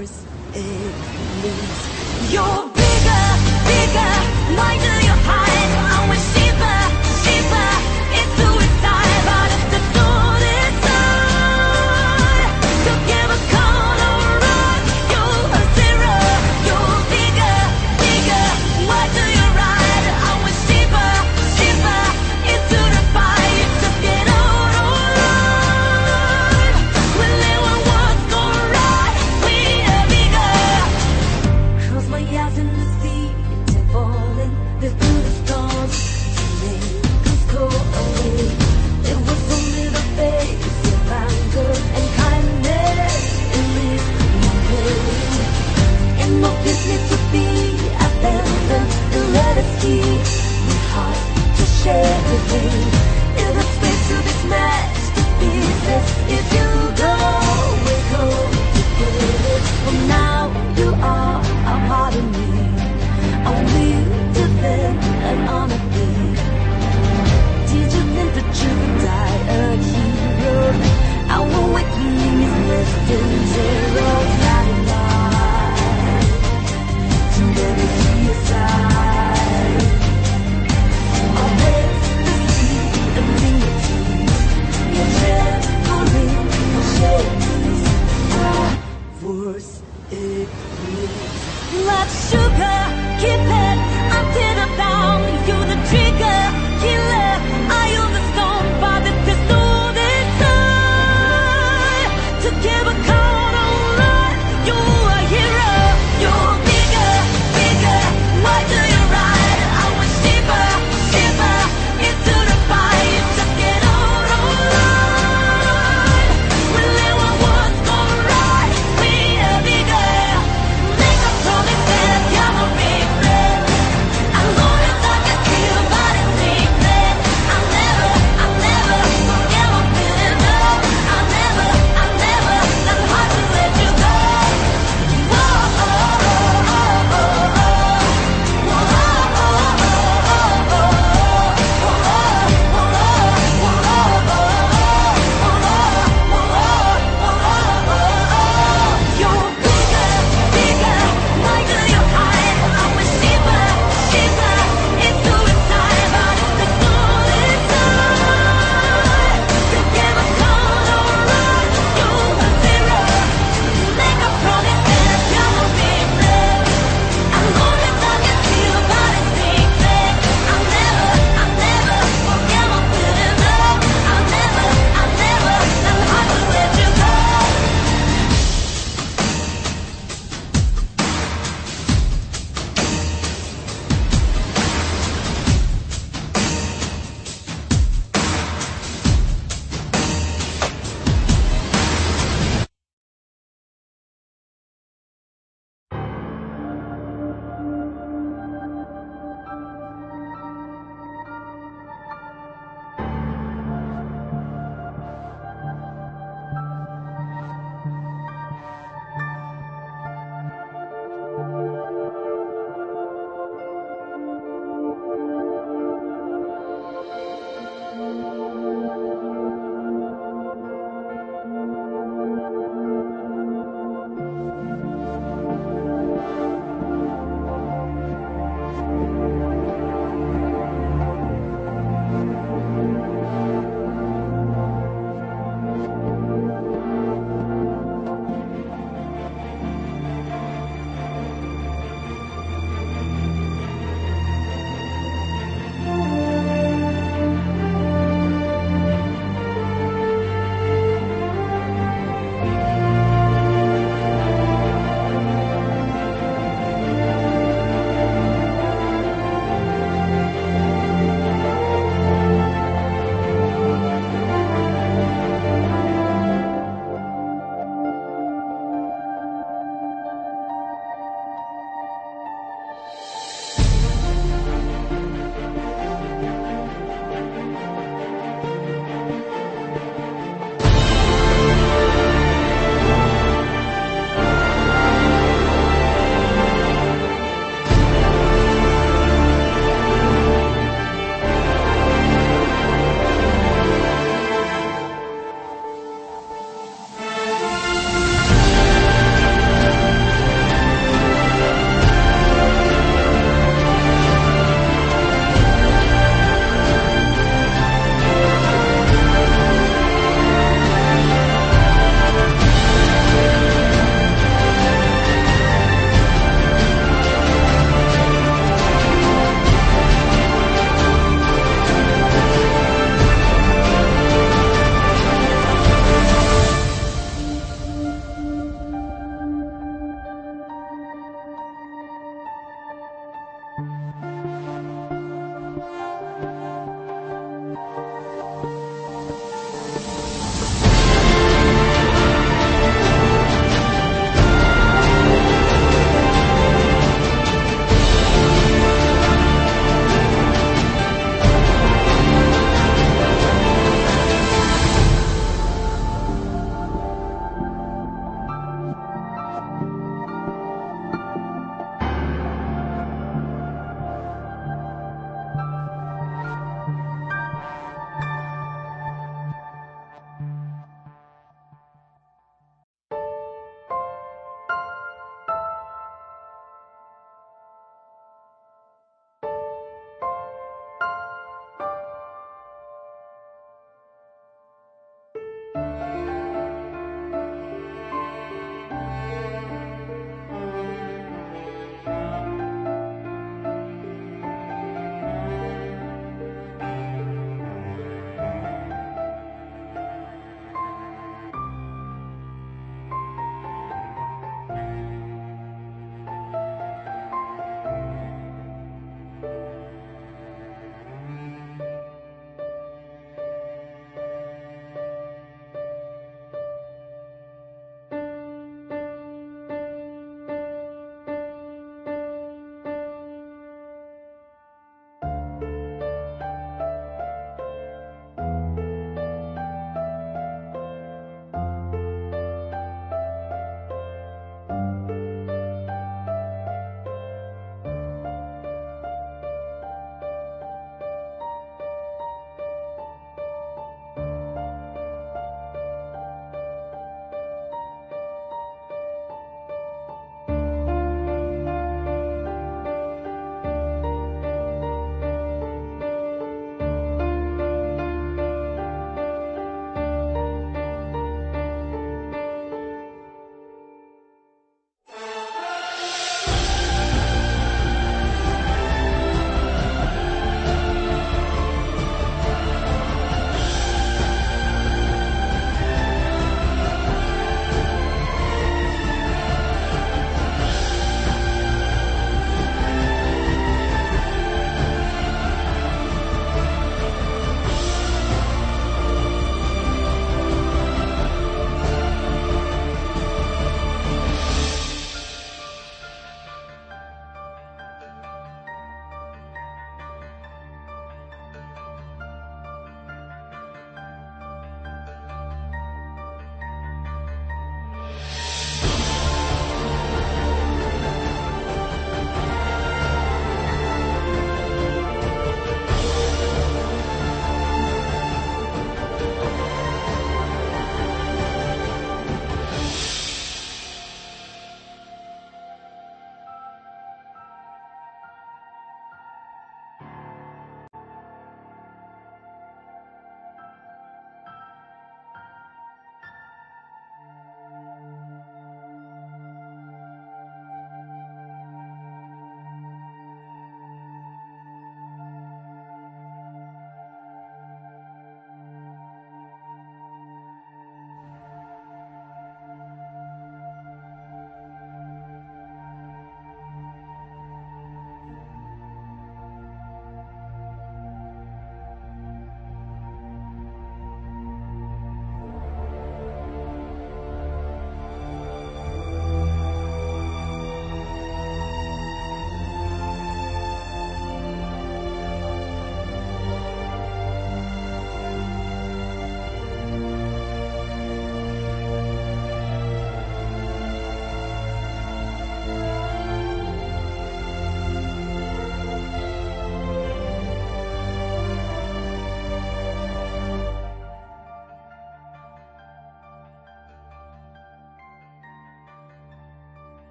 Words